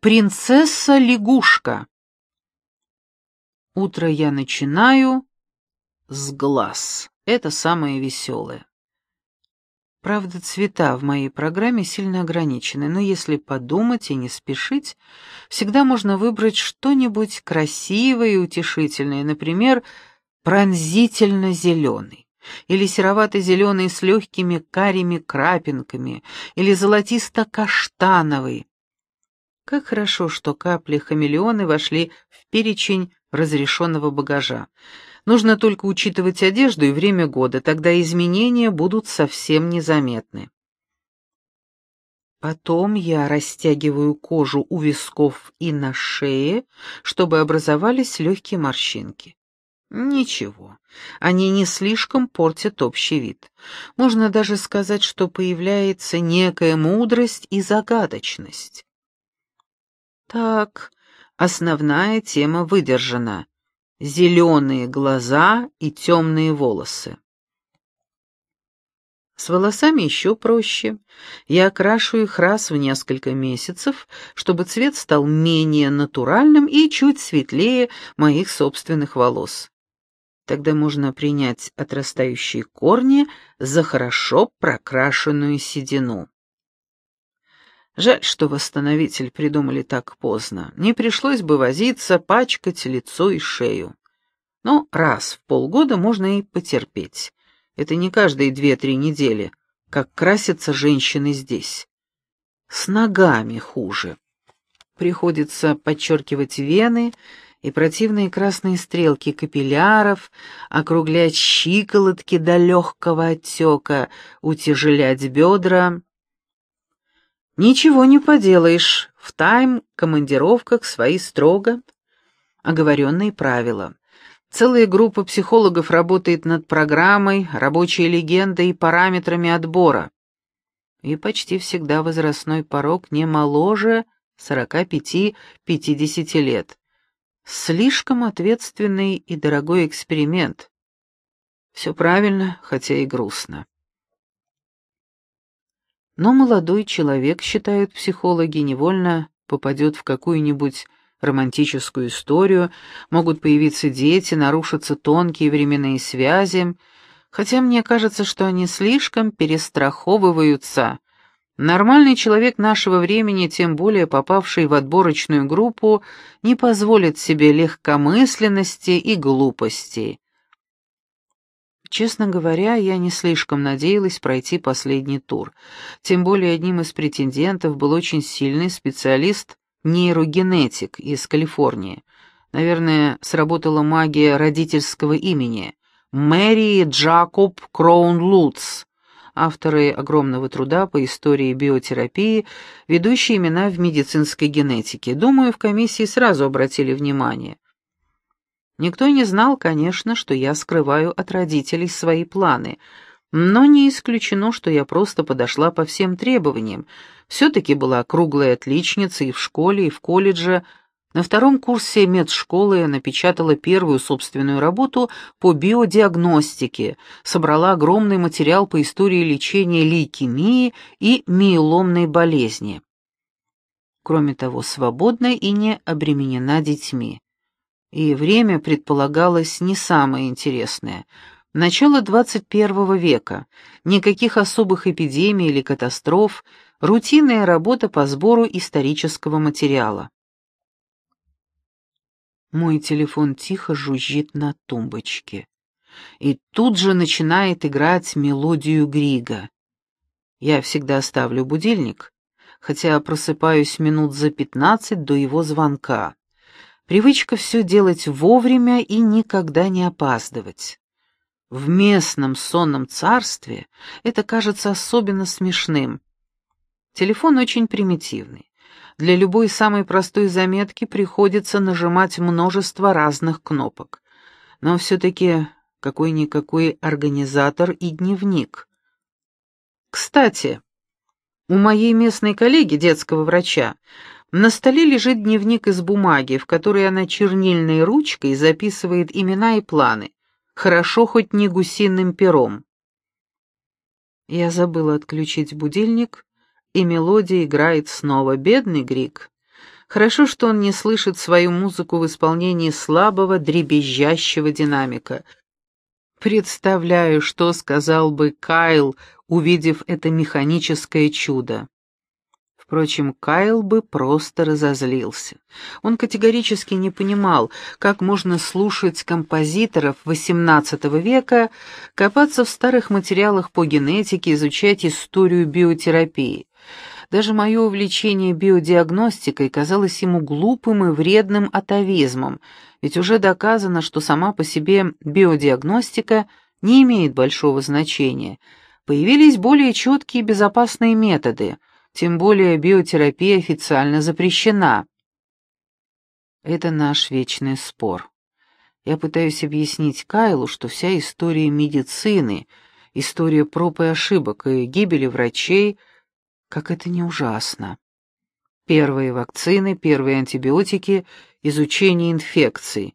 Принцесса-лягушка. Утро я начинаю с глаз. Это самое веселое. Правда, цвета в моей программе сильно ограничены, но если подумать и не спешить, всегда можно выбрать что-нибудь красивое и утешительное, например, пронзительно-зеленый, или серовато-зеленый с легкими карими крапинками, или золотисто-каштановый. Как хорошо, что капли-хамелеоны вошли в перечень разрешенного багажа. Нужно только учитывать одежду и время года, тогда изменения будут совсем незаметны. Потом я растягиваю кожу у висков и на шее, чтобы образовались легкие морщинки. Ничего, они не слишком портят общий вид. Можно даже сказать, что появляется некая мудрость и загадочность. Так, основная тема выдержана зеленые глаза и темные волосы. С волосами еще проще. Я окрашу их раз в несколько месяцев, чтобы цвет стал менее натуральным и чуть светлее моих собственных волос. Тогда можно принять отрастающие корни за хорошо прокрашенную седину. Жаль, что восстановитель придумали так поздно. Не пришлось бы возиться, пачкать лицо и шею. Но раз в полгода можно и потерпеть. Это не каждые две-три недели, как красятся женщины здесь. С ногами хуже. Приходится подчеркивать вены и противные красные стрелки капилляров, округлять щиколотки до легкого отека, утяжелять бедра. Ничего не поделаешь, в тайм-командировках свои строго оговоренные правила. Целая группа психологов работает над программой, рабочей легендой и параметрами отбора. И почти всегда возрастной порог не моложе 45-50 лет. Слишком ответственный и дорогой эксперимент. Все правильно, хотя и грустно. Но молодой человек, считают психологи, невольно попадет в какую-нибудь романтическую историю, могут появиться дети, нарушатся тонкие временные связи, хотя мне кажется, что они слишком перестраховываются. Нормальный человек нашего времени, тем более попавший в отборочную группу, не позволит себе легкомысленности и глупостей. Честно говоря, я не слишком надеялась пройти последний тур. Тем более одним из претендентов был очень сильный специалист-нейрогенетик из Калифорнии. Наверное, сработала магия родительского имени. Мэри Джакоб Кроун Лутц, авторы огромного труда по истории биотерапии, ведущие имена в медицинской генетике. Думаю, в комиссии сразу обратили внимание. Никто не знал, конечно, что я скрываю от родителей свои планы, но не исключено, что я просто подошла по всем требованиям. Все-таки была круглая отличница и в школе, и в колледже. На втором курсе медшколы я напечатала первую собственную работу по биодиагностике, собрала огромный материал по истории лечения лейкемии и миеломной болезни. Кроме того, свободна и не обременена детьми и время предполагалось не самое интересное. Начало 21 века, никаких особых эпидемий или катастроф, рутинная работа по сбору исторического материала. Мой телефон тихо жужжит на тумбочке. И тут же начинает играть мелодию Грига. Я всегда ставлю будильник, хотя просыпаюсь минут за пятнадцать до его звонка. Привычка все делать вовремя и никогда не опаздывать. В местном сонном царстве это кажется особенно смешным. Телефон очень примитивный. Для любой самой простой заметки приходится нажимать множество разных кнопок. Но все-таки какой-никакой организатор и дневник. Кстати, у моей местной коллеги, детского врача, на столе лежит дневник из бумаги, в который она чернильной ручкой записывает имена и планы. Хорошо хоть не гусиным пером. Я забыла отключить будильник, и мелодия играет снова. Бедный Грик. Хорошо, что он не слышит свою музыку в исполнении слабого дребезжащего динамика. Представляю, что сказал бы Кайл, увидев это механическое чудо. Впрочем, Кайл бы просто разозлился. Он категорически не понимал, как можно слушать композиторов XVIII века, копаться в старых материалах по генетике, изучать историю биотерапии. Даже мое увлечение биодиагностикой казалось ему глупым и вредным атовизмом, ведь уже доказано, что сама по себе биодиагностика не имеет большого значения. Появились более четкие и безопасные методы – тем более биотерапия официально запрещена. Это наш вечный спор. Я пытаюсь объяснить Кайлу, что вся история медицины, история проб и ошибок и гибели врачей, как это не ужасно. Первые вакцины, первые антибиотики, изучение инфекций.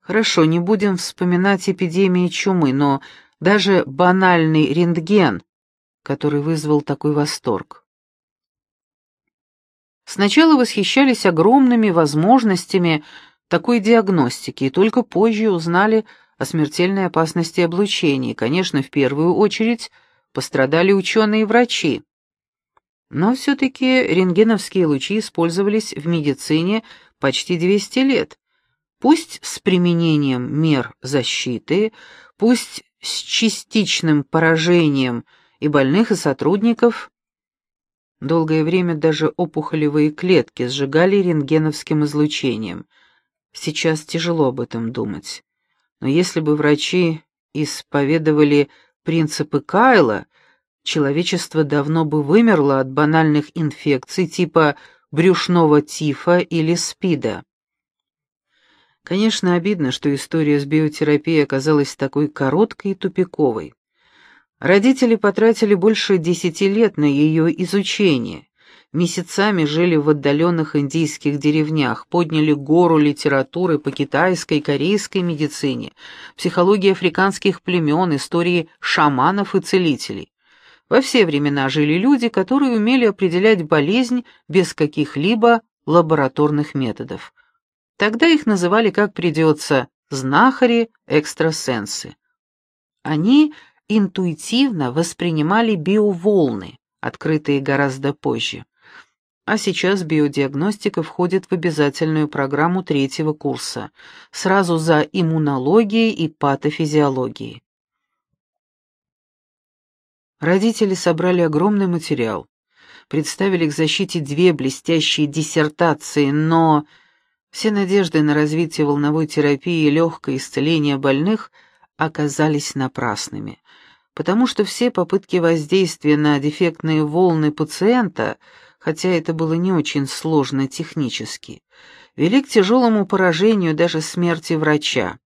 Хорошо, не будем вспоминать эпидемии чумы, но даже банальный рентген, который вызвал такой восторг. Сначала восхищались огромными возможностями такой диагностики и только позже узнали о смертельной опасности облучения. конечно, в первую очередь пострадали ученые и врачи. Но все-таки рентгеновские лучи использовались в медицине почти 200 лет, пусть с применением мер защиты, пусть с частичным поражением и больных, и сотрудников, Долгое время даже опухолевые клетки сжигали рентгеновским излучением. Сейчас тяжело об этом думать. Но если бы врачи исповедовали принципы Кайла, человечество давно бы вымерло от банальных инфекций типа брюшного тифа или СПИДа. Конечно, обидно, что история с биотерапией оказалась такой короткой и тупиковой. Родители потратили больше десяти лет на ее изучение. Месяцами жили в отдаленных индийских деревнях, подняли гору литературы по китайской и корейской медицине, психологии африканских племен, истории шаманов и целителей. Во все времена жили люди, которые умели определять болезнь без каких-либо лабораторных методов. Тогда их называли, как придется, знахари, экстрасенсы. Они интуитивно воспринимали биоволны, открытые гораздо позже. А сейчас биодиагностика входит в обязательную программу третьего курса, сразу за иммунологией и патофизиологией. Родители собрали огромный материал, представили к защите две блестящие диссертации, но все надежды на развитие волновой терапии и легкое исцеление больных оказались напрасными потому что все попытки воздействия на дефектные волны пациента, хотя это было не очень сложно технически, вели к тяжелому поражению даже смерти врача.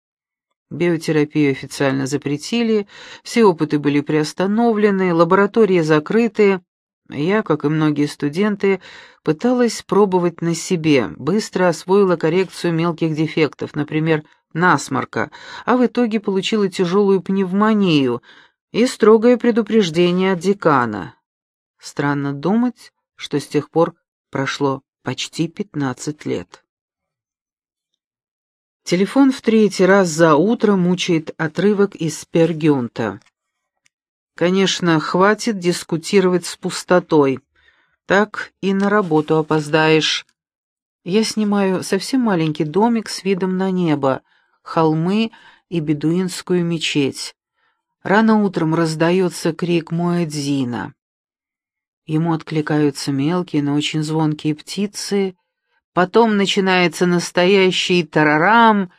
Биотерапию официально запретили, все опыты были приостановлены, лаборатории закрыты. Я, как и многие студенты, пыталась пробовать на себе, быстро освоила коррекцию мелких дефектов, например, насморка, а в итоге получила тяжелую пневмонию — и строгое предупреждение от декана. Странно думать, что с тех пор прошло почти пятнадцать лет. Телефон в третий раз за утро мучает отрывок из Пергюнта. Конечно, хватит дискутировать с пустотой. Так и на работу опоздаешь. Я снимаю совсем маленький домик с видом на небо, холмы и бедуинскую мечеть. Рано утром раздается крик Муэдзина. Ему откликаются мелкие, но очень звонкие птицы. Потом начинается настоящий тарарам,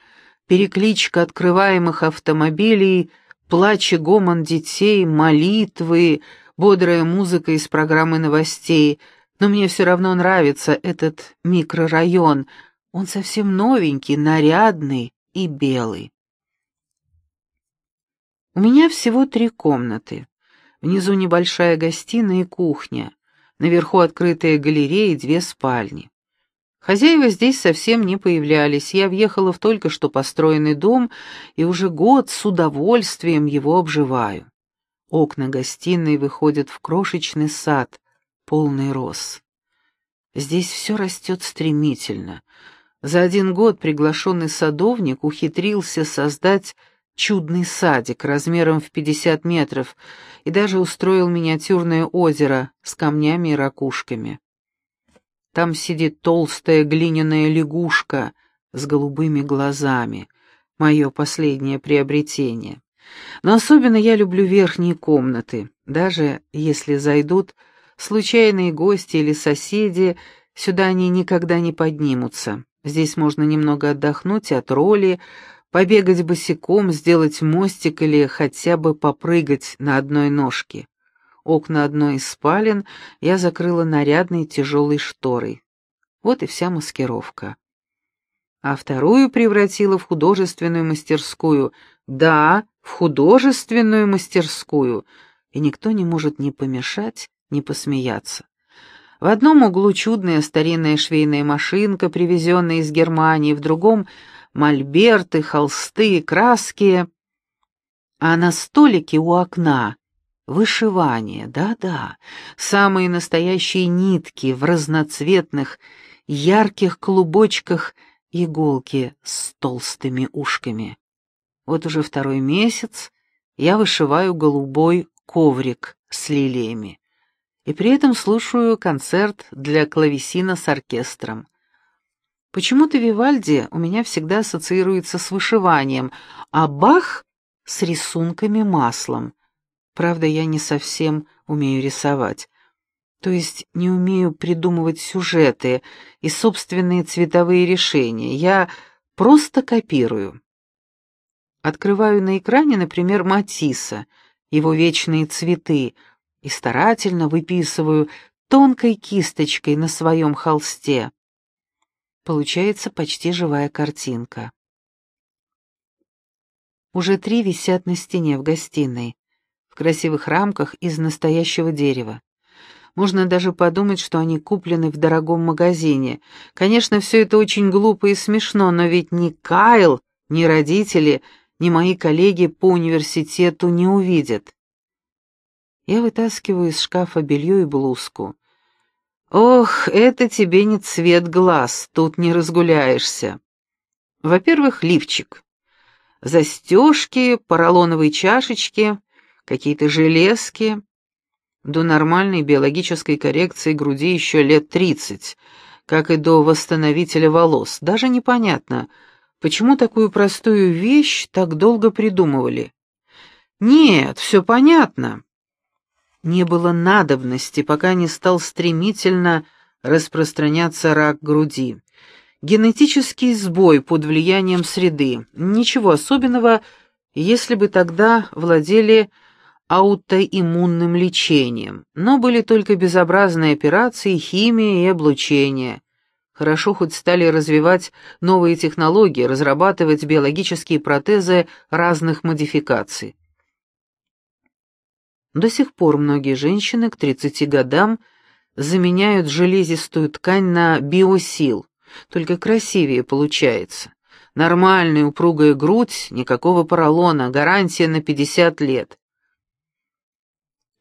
перекличка открываемых автомобилей, плач и гомон детей, молитвы, бодрая музыка из программы новостей. Но мне все равно нравится этот микрорайон. Он совсем новенький, нарядный и белый. У меня всего три комнаты. Внизу небольшая гостиная и кухня. Наверху открытая галерея и две спальни. Хозяева здесь совсем не появлялись. Я въехала в только что построенный дом и уже год с удовольствием его обживаю. Окна гостиной выходят в крошечный сад, полный роз. Здесь все растет стремительно. За один год приглашенный садовник ухитрился создать чудный садик размером в 50 метров и даже устроил миниатюрное озеро с камнями и ракушками. Там сидит толстая глиняная лягушка с голубыми глазами, мое последнее приобретение. Но особенно я люблю верхние комнаты, даже если зайдут случайные гости или соседи, сюда они никогда не поднимутся. Здесь можно немного отдохнуть от роли, побегать босиком, сделать мостик или хотя бы попрыгать на одной ножке. Окна одной из спален я закрыла нарядной тяжелой шторой. Вот и вся маскировка. А вторую превратила в художественную мастерскую. Да, в художественную мастерскую. И никто не может ни помешать, ни посмеяться. В одном углу чудная старинная швейная машинка, привезенная из Германии, в другом — мольберты, холсты, краски. А на столике у окна — вышивание, да-да, самые настоящие нитки в разноцветных, ярких клубочках иголки с толстыми ушками. Вот уже второй месяц я вышиваю голубой коврик с лилиями и при этом слушаю концерт для клавесина с оркестром. Почему-то Вивальди у меня всегда ассоциируется с вышиванием, а Бах — с рисунками маслом. Правда, я не совсем умею рисовать. То есть не умею придумывать сюжеты и собственные цветовые решения. Я просто копирую. Открываю на экране, например, Матисса, его вечные цветы — и старательно выписываю тонкой кисточкой на своем холсте. Получается почти живая картинка. Уже три висят на стене в гостиной, в красивых рамках из настоящего дерева. Можно даже подумать, что они куплены в дорогом магазине. Конечно, все это очень глупо и смешно, но ведь ни Кайл, ни родители, ни мои коллеги по университету не увидят. Я вытаскиваю из шкафа белье и блузку. Ох, это тебе не цвет глаз, тут не разгуляешься. Во-первых, лифчик. Застежки, поролоновые чашечки, какие-то железки. До нормальной биологической коррекции груди еще лет тридцать, как и до восстановителя волос. Даже непонятно, почему такую простую вещь так долго придумывали. Нет, все понятно не было надобности, пока не стал стремительно распространяться рак груди. Генетический сбой под влиянием среды. Ничего особенного, если бы тогда владели аутоиммунным лечением. Но были только безобразные операции, химия и облучение. Хорошо хоть стали развивать новые технологии, разрабатывать биологические протезы разных модификаций. До сих пор многие женщины к 30 годам заменяют железистую ткань на биосил, только красивее получается. Нормальная упругая грудь, никакого поролона, гарантия на 50 лет.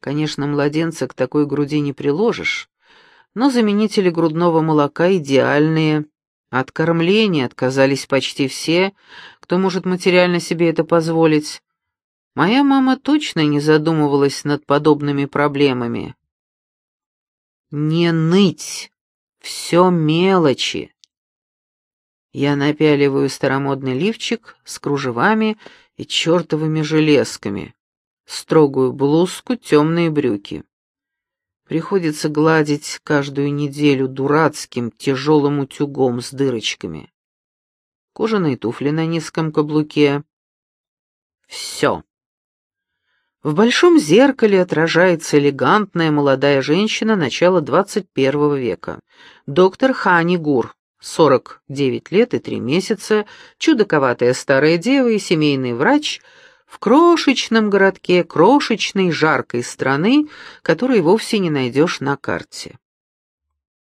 Конечно, младенца к такой груди не приложишь, но заменители грудного молока идеальные. От кормления отказались почти все, кто может материально себе это позволить. Моя мама точно не задумывалась над подобными проблемами. «Не ныть! Все мелочи!» Я напяливаю старомодный лифчик с кружевами и чертовыми железками, строгую блузку, темные брюки. Приходится гладить каждую неделю дурацким тяжелым утюгом с дырочками. Кожаные туфли на низком каблуке. Все. В большом зеркале отражается элегантная молодая женщина начала 21 века. Доктор Хани Гур, 49 лет и 3 месяца, чудаковатая старая дева и семейный врач в крошечном городке крошечной жаркой страны, которой вовсе не найдешь на карте.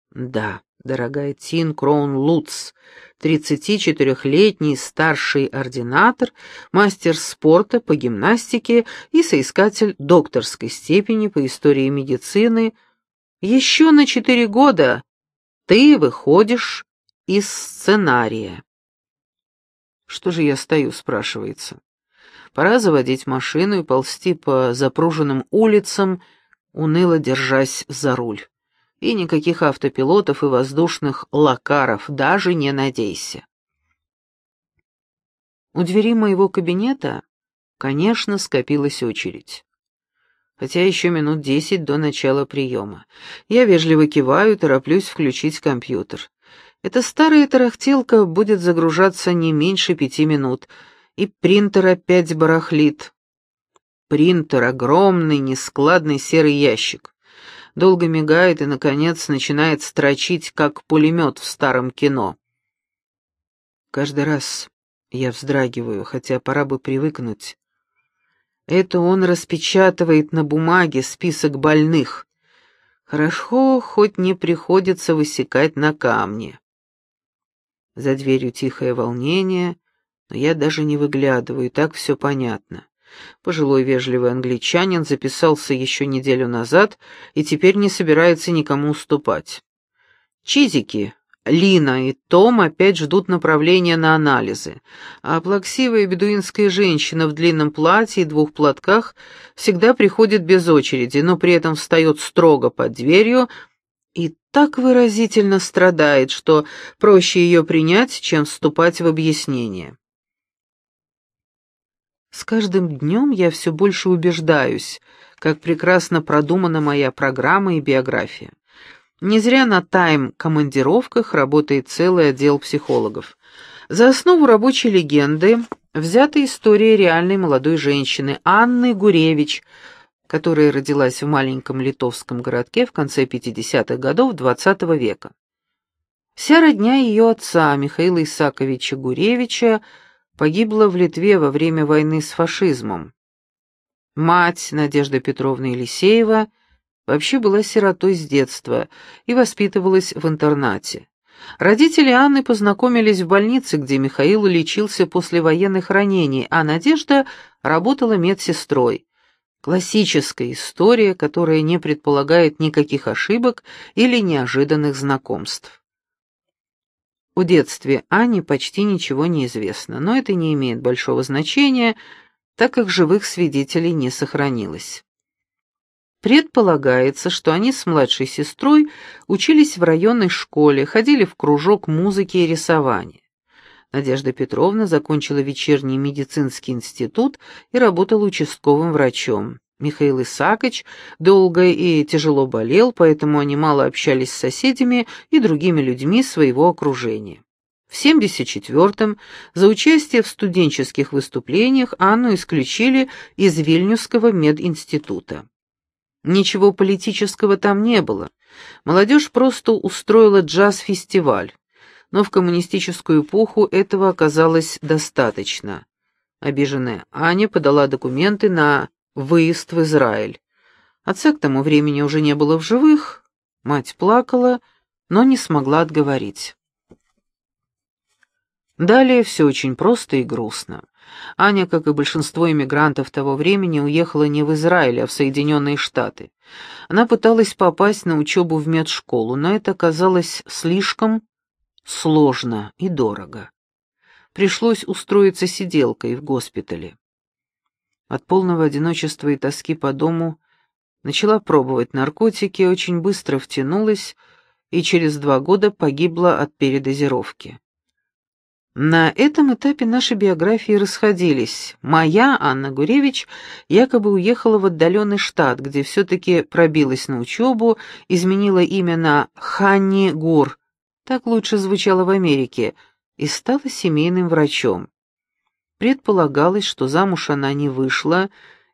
Да, дорогая Тин Кроун Луц, 34-летний старший ординатор, мастер спорта по гимнастике и соискатель докторской степени по истории медицины, еще на четыре года Ты выходишь из сценария. Что же я стою, спрашивается. Пора заводить машину и ползти по запруженным улицам, уныло держась за руль. И никаких автопилотов и воздушных лакаров, даже не надейся. У двери моего кабинета, конечно, скопилась очередь. Хотя еще минут десять до начала приема. Я вежливо киваю, тороплюсь включить компьютер. Эта старая тарахтелка будет загружаться не меньше пяти минут, и принтер опять барахлит. Принтер — огромный, нескладный серый ящик. Долго мигает и, наконец, начинает строчить, как пулемет в старом кино. Каждый раз я вздрагиваю, хотя пора бы привыкнуть. Это он распечатывает на бумаге список больных. Хорошо, хоть не приходится высекать на камне. За дверью тихое волнение, но я даже не выглядываю, так все понятно. Пожилой вежливый англичанин записался еще неделю назад и теперь не собирается никому уступать. Чизики, Лина и Том опять ждут направления на анализы, а плаксивая бедуинская женщина в длинном платье и двух платках всегда приходит без очереди, но при этом встает строго под дверью и так выразительно страдает, что проще ее принять, чем вступать в объяснение. С каждым днем я все больше убеждаюсь, как прекрасно продумана моя программа и биография. Не зря на тайм-командировках работает целый отдел психологов. За основу рабочей легенды взята история реальной молодой женщины Анны Гуревич, которая родилась в маленьком литовском городке в конце 50-х годов XX -го века. Вся родня ее отца, Михаила Исаковича Гуревича, погибла в Литве во время войны с фашизмом. Мать, Надежда Петровна Елисеева, вообще была сиротой с детства и воспитывалась в интернате. Родители Анны познакомились в больнице, где Михаил лечился после военных ранений, а Надежда работала медсестрой. Классическая история, которая не предполагает никаких ошибок или неожиданных знакомств. О детстве Ани почти ничего не известно, но это не имеет большого значения, так как живых свидетелей не сохранилось. Предполагается, что они с младшей сестрой учились в районной школе, ходили в кружок музыки и рисования. Надежда Петровна закончила вечерний медицинский институт и работала участковым врачом. Михаил Исаакович долго и тяжело болел, поэтому они мало общались с соседями и другими людьми своего окружения. В 74-м за участие в студенческих выступлениях Анну исключили из Вильнюсского мединститута. Ничего политического там не было. Молодежь просто устроила джаз-фестиваль. Но в коммунистическую эпоху этого оказалось достаточно. Обиженная Аня подала документы на выезд в Израиль. Отца к тому времени уже не было в живых, мать плакала, но не смогла отговорить. Далее все очень просто и грустно. Аня, как и большинство иммигрантов того времени, уехала не в Израиль, а в Соединенные Штаты. Она пыталась попасть на учебу в медшколу, но это казалось слишком сложно и дорого. Пришлось устроиться сиделкой в госпитале. От полного одиночества и тоски по дому начала пробовать наркотики, очень быстро втянулась и через два года погибла от передозировки. На этом этапе наши биографии расходились. Моя, Анна Гуревич, якобы уехала в отдаленный штат, где все-таки пробилась на учебу, изменила имя на Ханни Гур, так лучше звучало в Америке, и стала семейным врачом. Предполагалось, что замуж она не вышла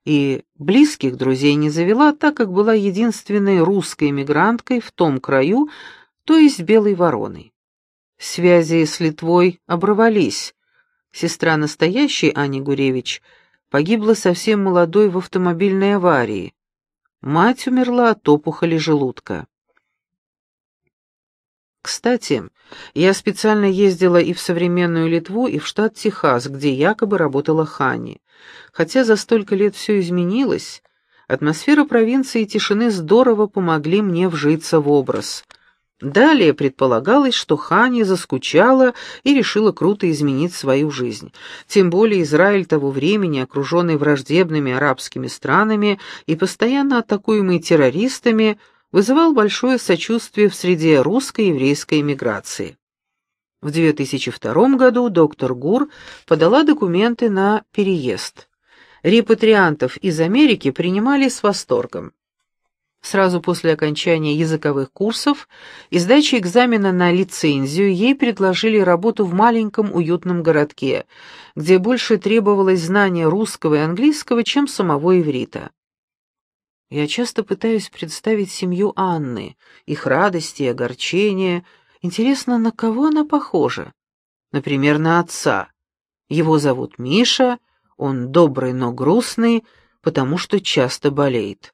и близких друзей не завела, так как была единственной русской эмигранткой в том краю, то есть Белой Вороной. Связи с Литвой оборвались. Сестра настоящей, Ани Гуревич, погибла совсем молодой в автомобильной аварии. Мать умерла от опухоли желудка. Кстати, я специально ездила и в современную Литву, и в штат Техас, где якобы работала Хани. Хотя за столько лет все изменилось, атмосфера провинции и тишины здорово помогли мне вжиться в образ. Далее предполагалось, что Хани заскучала и решила круто изменить свою жизнь. Тем более Израиль того времени, окруженный враждебными арабскими странами и постоянно атакуемый террористами, вызывал большое сочувствие в среде русской еврейской эмиграции. В 2002 году доктор Гур подала документы на переезд. Репатриантов из Америки принимали с восторгом. Сразу после окончания языковых курсов и сдачи экзамена на лицензию ей предложили работу в маленьком уютном городке, где больше требовалось знания русского и английского, чем самого иврита. Я часто пытаюсь представить семью Анны, их радости и огорчения. Интересно, на кого она похожа? Например, на отца. Его зовут Миша, он добрый, но грустный, потому что часто болеет.